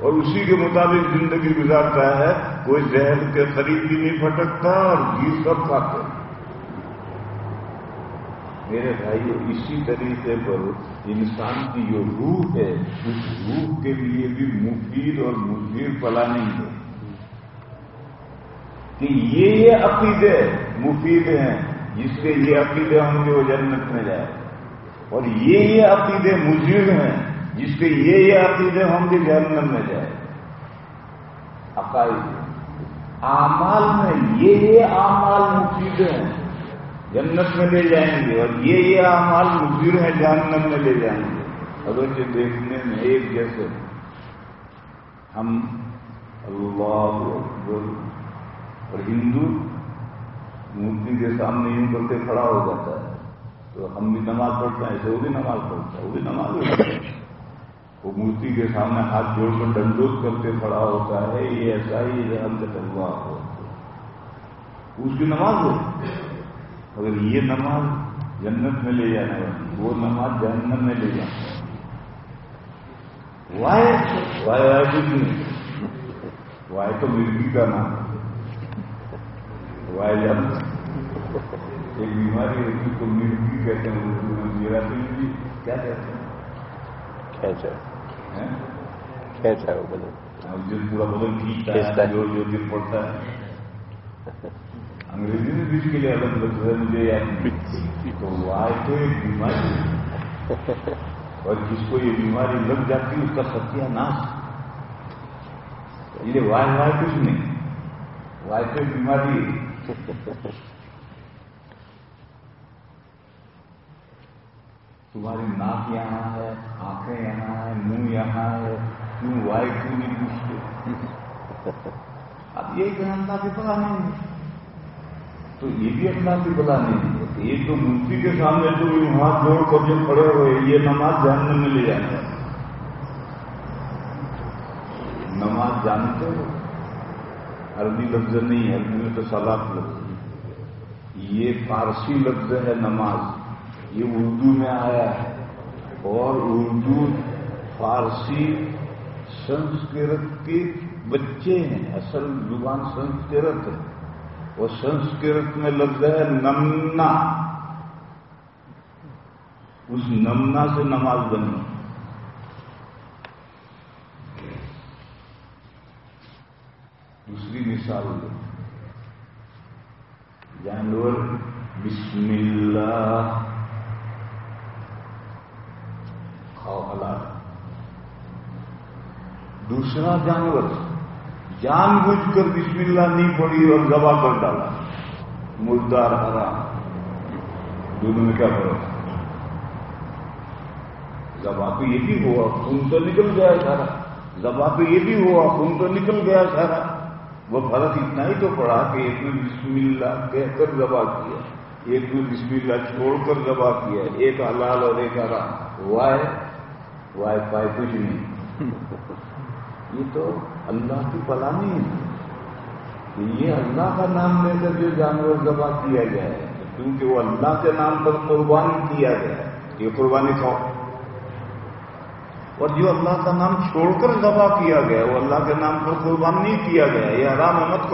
اور اسی کے مطابق زندگی گزارتا ہے، کوئی زہر کے قریب بھی نہیں پھٹکتا اور گھی سب کھاتے میرے بھائی، اسی طریقے پر انسان کی جو روح ہے، اس روح کے لیے بھی مفید اور مزیر پلاننگ ہے۔ کہ یہ یہ عقیدے مفید ہیں، جس کے یہ عقیدے ہوں گے وہ جنت میں جائے اور یہ یہ عقیدے مضر ہیں، جس کے یہ یہ عقیدے ہوں گے جہنم میں جائے عقائد۔ اعمال میں یہ یہ اعمال مفید ہیں۔ جنت میں لے جائیں گے اور یہ یہ اعمال مزیر ہیں جہنم میں لے جائیں گے۔ اگر یہ دیکھنے میں ایک جیسے ہم اللہ اکبر اور ہندو مورتی کے سامنے یوں کر کے کھڑا ہو جاتا ہے۔ تو ہم بھی نماز پڑھتے ہیں ایسے وہ بھی نماز پڑھتا ہے، وہ بھی نماز پڑھتا ہے۔ وہ مورتی کے سامنے ہاتھ جوڑ کر ڈنڈوت کر کے کھڑا ہوتا ہے، یہ ایسا ہی جہاں سے ہوا ہو اس کی نماز ہو اگر یہ نماز جنت میں لے جانے والی وہ نماز جہنم میں لے جانا وائے وائے وائے کچھ نہیں وائے تو مرغی کا نام؟ وائے جان ایک بیماری ہے جس کو مرغی کہتے ہیں میرا جی کیا کہتے ہیں؟ کھینچا ہے؟ وہ بدن؟ جو پورا بدن کھینچتا ہے ہے۔ جو جو دن پڑتا ہے۔ انگریزی میں بھی اس کے لیے الگ لفظ ہے مجھے یاد نہیں تو وائے تو ایک بیماری ہے اور جس کو یہ بیماری لگ جاتی اس کا ستیہ ناش یہ وائے وائے کچھ نہیں وائے تو بیماری تمہاری ناک یہاں ہے آنکھیں یہاں ہے منہ یہاں ہے کیوں وائے کیوں نہیں پوچھتے اب یہ کہ اللہ پتا نہیں تو یہ بھی اللہ کی پتا نہیں ہے۔ یہ تو مفتی کے سامنے تو ہاتھ جوڑ کر جو کھڑے ہوئے یہ نماز جاننے میں لے جاتا ہے نماز جانتے ہو؟ عربی لفظ نہیں ہے، عربی میں تو سلاد لفظ یہ فارسی لفظ ہے نماز۔ یہ اردو میں آیا ہے۔ اور اردو فارسی سنسکرت کے بچے ہیں، اصل زبان سنسکرت ہے۔ اور سنسکرت میں لفظ ہے نمنا۔ اس نمنا سے نماز بنی۔ دوسری مثال جانور بسم اللہ۔ کھاؤ حلال۔ دوسرا جانور۔ جان بوجھ کر بسم اللہ نہیں پڑی اور دبا کر ڈالا۔ مردار حرام۔ دونوں میں کیا فرق؟ زبا تو یہ بھی ہوا، خون تو نکل گیا سارا۔ زبا تو یہ بھی ہوا، خون تو نکل گیا سارا۔ وہ فرق اتنا ہی تو پڑا کہ ایک نے بسم اللہ کہہ کر ذبح کیا، ایک نے بسم اللہ چھوڑ کر ذبح کیا۔ ایک حلال اور ایک حرام۔ وائے وائے پائے کچھ نہیں۔ یہ تو اللہ کی پلانی ہے یہ اللہ کا نام لے کر جو جانور ذبح کیا گیا ہے، کیونکہ وہ اللہ کے نام پر قربانی کیا گیا ہے۔ یہ قربانی کھاؤ۔ اور جو اللہ کا نام چھوڑ کر ذبح کیا گیا وہ اللہ کے نام پر قربان نہیں کیا گیا یہ حرام ہے مت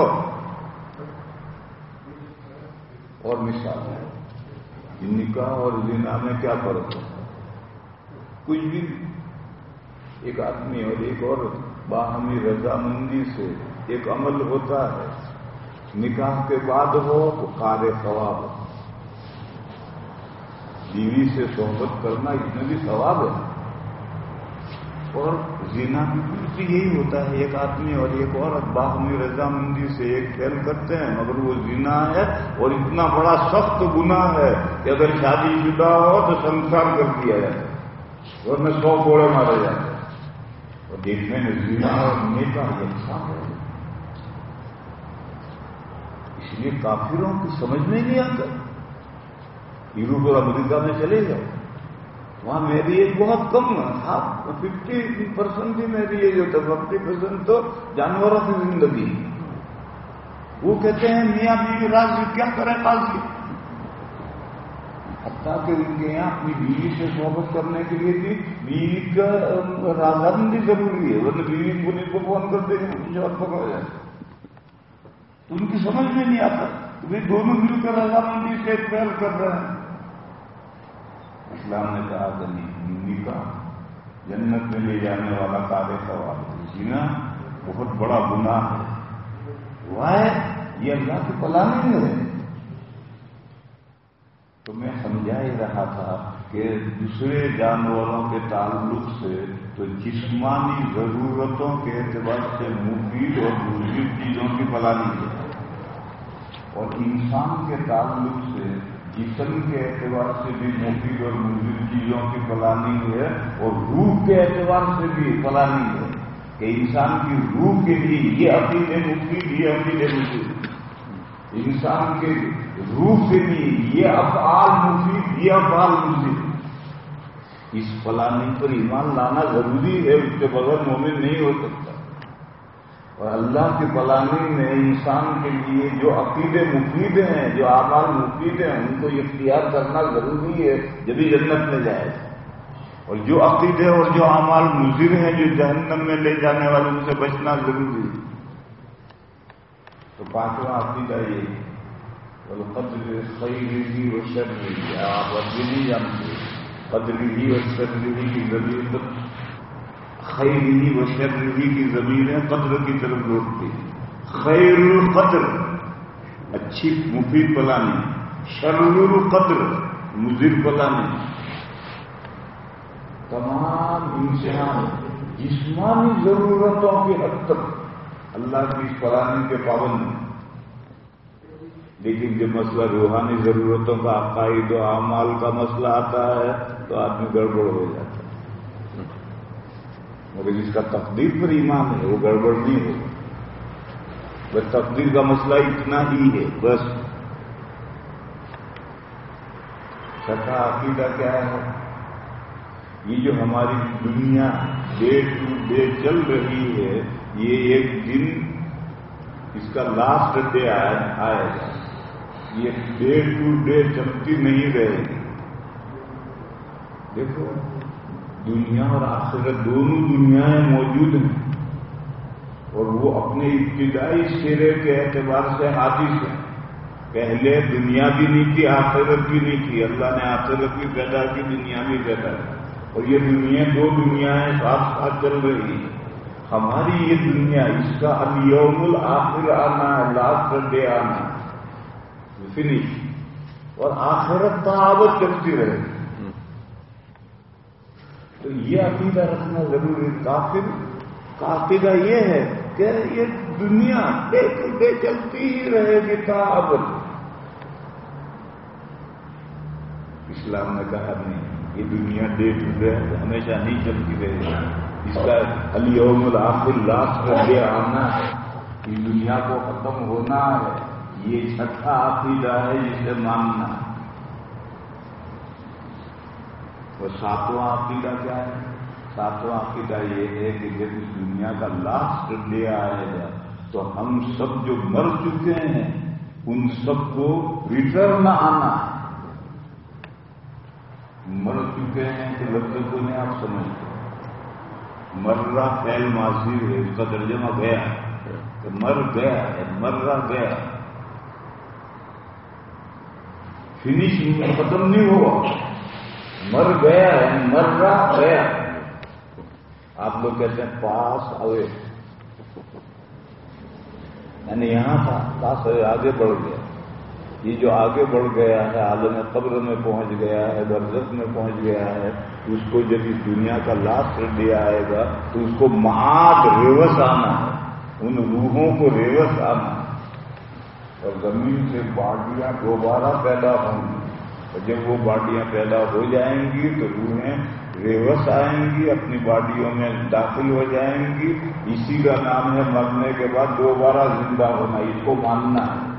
اور مثال ہے نکاح اور زنا میں کیا فرق ہے؟ کچھ بھی۔ ایک آدمی اور ایک عورت۔ باہمی رضامندی سے ایک عمل ہوتا ہے۔ نکاح کے بعد ہو تو کار ثواب ہو۔ بیوی سے صحبت کرنا اس میں بھی ثواب ہے۔ اور زنا بھی یہی ہوتا ہے، ایک آدمی اور ایک عورت باہمی رضامندی سے ایک کھیل کرتے ہیں، مگر وہ زنا ہے اور اتنا بڑا سخت گناہ ہے کہ اگر شادی شدہ ہو تو سنسار کر دیا جائے۔ اور میں سو کوڑے مارے جاتے دیکھنے میں زنا اور نیتا یکساں ہے۔ اس لیے کافروں کی سمجھ میں نہیں آتا۔ یوروپ اور امریکہ میں چلے جاؤ وہاں میری ایج بہت کم ہے ہاف ففٹی پرسینٹ بھی میری ایج ہوتا ہے۔ ففٹی پرسینٹ تو جانوروں کی زندگی۔ وہ کہتے ہیں میاں بیوی راضی کیا کریں؟ قاضی حتیٰ کہ ان کے یہاں اپنی بیوی سے صحبت کرنے کے لیے بھی؟ بیوی کا رضامندی ضروری ہے، ورنہ بیوی پولیس کو فون کر دیں گے جواب پکڑا جائے۔ تو ان کی سمجھ میں نہیں آتا۔ کہ دونوں مل کر رضامندی سے پیر کر رہے ہیں۔ اسلام نے کہا کہ نکاح جنت میں لے جانے والا کارے سوال جینا بہت بڑا گناہ ہے۔ وہ ہے یہ اللہ کی پلانی ہے تو میں سمجھا ہی رہا تھا کہ دوسرے جانوروں کے تعلق سے تو جسمانی ضرورتوں کے اعتبار سے مفید اور مفید چیزوں کی پلانی ہے۔ اور انسان کے تعلق سے جسم کے اعتبار سے بھی مفید اور مفید چیزوں کی پلانی ہے اور روح کے اعتبار سے بھی پلانی ہے کہ انسان کی روح کے لیے یہ عقید مفید، یہ عقید مفید انسان کے روح کے لیے یہ افعال مفید، یہ افعال مفید۔ اس پلانی پر ایمان لانا ضروری ہے، اس کے بغیر مومن نہیں ہو سکتا۔ اور اللہ کی پلانی میں انسان کے لیے جو عقیدے مفید ہیں، جو اعمال مفید ہیں، ان کو اختیار کرنا ضروری ہے، جبھی جنت میں جائے۔ اور جو عقیدے اور جو اعمال مضر ہیں، جو جہنم میں لے جانے والے، ان سے بچنا ضروری ہے۔ تو پانچواں عقیدہ یہ اور قدر خیری و شرری آپ اب بھی نہیں جانتے قدری ہی کی ضرورت خیری و شرری کی زمینیں قدر کی طرف لوٹتی. خیر القدر. اچھی مفید پلانی. شر القدر. مضر پلانی. تمام انسان جسمانی ضرورتوں کی حد تک اللہ کی پلانی کے پابند لیکن جب مسئلہ روحانی ضرورتوں کا عقائد و اعمال کا مسئلہ آتا ہے، تو آدمی گڑبڑ ہو جاتا ہے۔ مگر جس کا تقدیر پر ایمان ہے، وہ گڑبڑ نہیں ہو۔ بس تقدیر کا مسئلہ اتنا ہی ہے، بس۔ چھٹا عقیدہ کیا ہے؟ یہ جو ہماری دنیا ڈے ٹو ڈے چل رہی ہے، یہ ایک دن اس کا لاسٹ ڈے آئے گا یہ ڈے ٹو ڈے چلتی نہیں رہے۔ دیکھو، دنیا اور آخرت دونوں دنیایں موجود ہیں۔ اور وہ اپنے ابتدائی سرے کے اعتبار سے حادث ہیں۔ پہلے دنیا بھی نہیں تھی، آخرت بھی نہیں تھی۔ اللہ نے آخرت بھی پیدا کی، دنیا بھی پیدا کی۔ اور یہ دنیا، دو دنیا ساتھ ساتھ چل رہی ہیں۔ ہماری یہ دنیا، اس کا الیوم الآخر آنا ہے، لاسٹ ڈے آنا ہے۔ فنش اور آخرت تعاوت چلتی رہے۔ تو یہ عقیدہ رکھنا ضروری کافر کافیدہ یہ ہے کہ یہ دنیا ایک ڈے چلتی ہی رہے گی تعاوت اسلام نے کہا نہیں یہ دنیا ڈے ٹو ڈے ہمیشہ نہیں چلتی رہے گی۔ اس کا علی الآخر لاسٹ ڈے آنا ہے۔ اس دنیا کو ختم ہونا ہے۔ یہ چھٹا عقیدہ ہے جسے ماننا۔ اور ساتواں عقیدہ کیا ہے؟ ساتواں عقیدہ یہ ہے کہ جب اس دنیا کا لاسٹ ڈے آئے گا، تو ہم سب جو مر چکے ہیں، ان سب کو ریٹرن آنا۔ مر چکے ہیں کہ لفظ کو نہیں آپ سمجھتے مرا فیل ماضی ہے، اس کا درجمہ گیا۔ مر گیا ہے مرا گیا۔ فنش ختم نہیں ہوا مر گیا ہے مر رہا گیا آپ لوگ کہتے ہیں پاس اوے یعنی یہاں تھا پاس اوے آگے بڑھ گیا یہ جو آگے بڑھ گیا ہے عالم قبر میں پہنچ گیا ہے برزت میں پہنچ گیا ہے اس کو جب اس دنیا کا لاسٹ ڈے آئے گا تو اس کو مہاد ریوس آنا ہے ان روحوں کو ریوس آنا ہے اور زمین سے باڈیاں دوبارہ پیدا ہوں گی۔ اور جب وہ باڈیاں پیدا ہو جائیں گی تو روحیں ریوس آئیں گی، اپنی باڈیوں میں داخل ہو جائیں گی۔ اسی کا نام ہے مرنے کے بعد دوبارہ زندہ ہونا، اس کو ماننا۔ ہے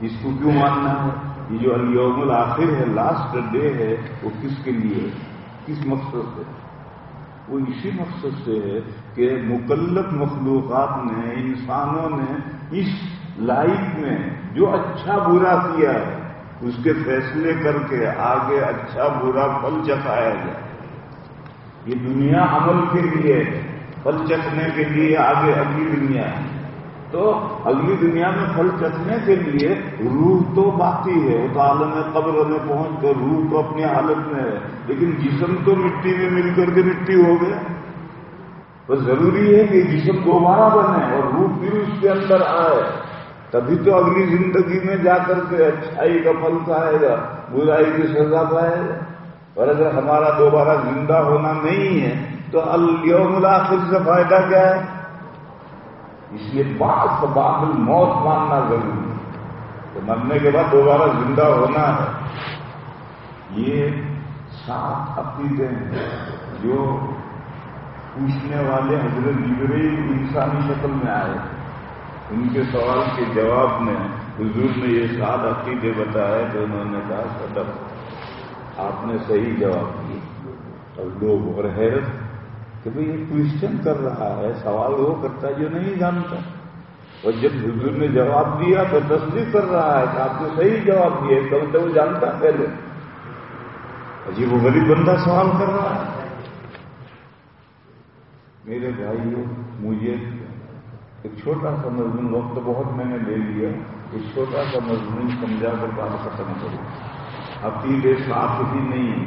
اس کو کیوں ماننا؟ ہے یہ جو الوم الآخر ہے لاسٹ ڈے ہے، وہ کس کے لیے؟ کس مقصد سے؟ وہ اسی مقصد سے ہے کہ مکلف مخلوقات نے، انسانوں نے اس لائف میں جو اچھا برا کیا ہے اس کے فیصلے کر کے آگے اچھا برا پھل چکھایا جائے۔ یہ دنیا عمل کے لیے، پھل چکھنے کے لیے آگے اگلی دنیا۔ ہے تو اگلی دنیا میں پھل چکھنے کے لیے روح تو باقی ہے، وہ تو عالم قبر میں پہنچ کر روح تو اپنی حالت میں ہے۔ لیکن جسم تو مٹی میں مل کر کے مٹی ہو گیا۔ بس ضروری ہے کہ جسم دوبارہ بنے اور روح پھر اس کے اندر آئے۔ تبھی تو اگلی زندگی میں جا کر کے اچھائی کا پھل کھائے گا، برائی کی سزا پائے گا۔ اور اگر ہمارا دوبارہ زندہ ہونا نہیں ہے، تو الوم الاخر سے فائدہ کیا ہے؟ اس لیے بات بابل موت ماننا ضروری ہے۔ تو مرنے کے بعد دوبارہ زندہ ہونا ہے۔ یہ سات عقیدے ہیں جو پوچھنے والے حضرت جبریل انسانی شکل میں آئے۔ ان کے سوال کے جواب میں حضور نے یہ سات عقیدے بتائے تو انہوں نے کہا صدق، آپ نے صحیح جواب دیا۔ اور لوگ اور حیرت کہ بھئی یہ کوشچن کر رہا ہے، سوال وہ کرتا ہے جو نہیں جانتا۔ اور جب حضور نے جواب دیا تو تصدیق کر رہا ہے کہ آپ نے صحیح جواب دیا کبھی تو وہ جانتا پہلے۔ جی وہ غریب بندہ سوال کر رہا ہے۔ میرے بھائیوں، مجھے ایک چھوٹا سا مضمون وقت بہت میں نے لے لیا، ایک چھوٹا سا مضمون سمجھا کر بات ختم کروں عقیدے ساتھ ہی نہیں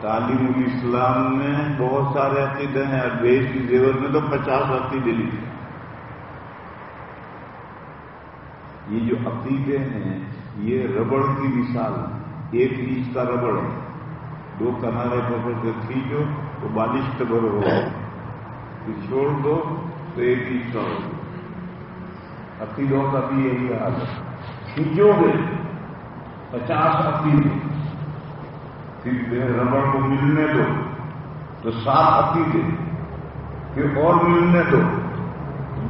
تعلیم الاسلام میں بہت سارے عقیدے ہیں اور دیش کی زیور میں تو پچاس عقیدے لکھے یہ جو عقیدے ہیں، یہ ربڑ کی مثال ایک انچ کا ربڑ ہے۔ دو کنارے پکڑ کے کھینچو تو بالش ٹبر ہو۔ پھر چھوڑ دو، تو ایک انچ کا ہو عقیدوں کا بھی یہی حال ہے۔ کھینچو گے پچاس عقیدے پھر ربڑ کو ملنے دو، تو سات عقیدے پھر اور ملنے دو۔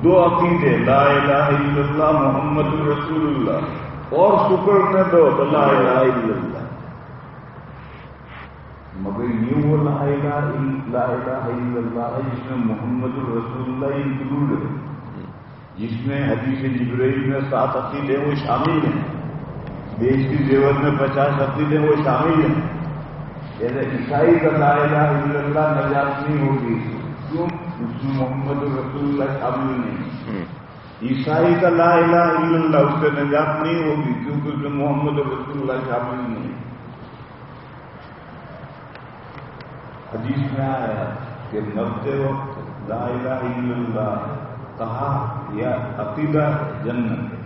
دو عقیدے لا الہ الا اللہ، محمد رسول اللہ۔ اور سکڑنے دو تو لا الہ الا اللہ۔ مگر یہ وہ لا الہ لا الہ الا اللہ جس میں محمد رسول اللہ انکلوڈ ہے۔ جس میں حدیث جبرائیل میں سات عقیدے وہ شامل ہیں۔ دیش کی زیور میں پچاس عقیدے وہ شامل ہیں۔ جیسے عیسائی کا لا الہ الا اللہ نجات نہیں ہوگی۔ کیوں؟ اس میں محمد رسول اللہ شامل نہیں عیسائی کا لا الہ الا اللہ اس سے نجات نہیں ہوگی کیونکہ اس میں محمد رسول اللہ شامل نہیں حدیث میں آیا کہ مرتے وقت لا الہ الا اللہ کہا یا عقیدہ جنت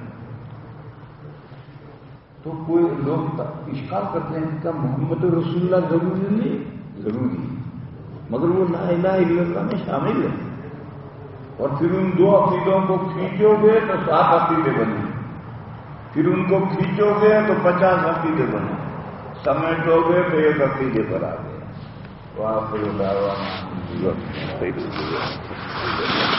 تو کوئی لوگ اشکال کرتے ہیں کہ محمد رسول اللہ ضروری نہیں ضروری مگر وہ لا الہ الا اللہ میں شامل ہے۔ اور پھر ان دو عقیدوں کو کھینچو گے تو سات عقیدے بنے پھر ان کو کھینچو گے تو پچاس عقیدے بنے سمیٹو گے تو ایک عقیدے پر آ گئے۔ ဝါဖူလာဝါဒီရောသိတယ်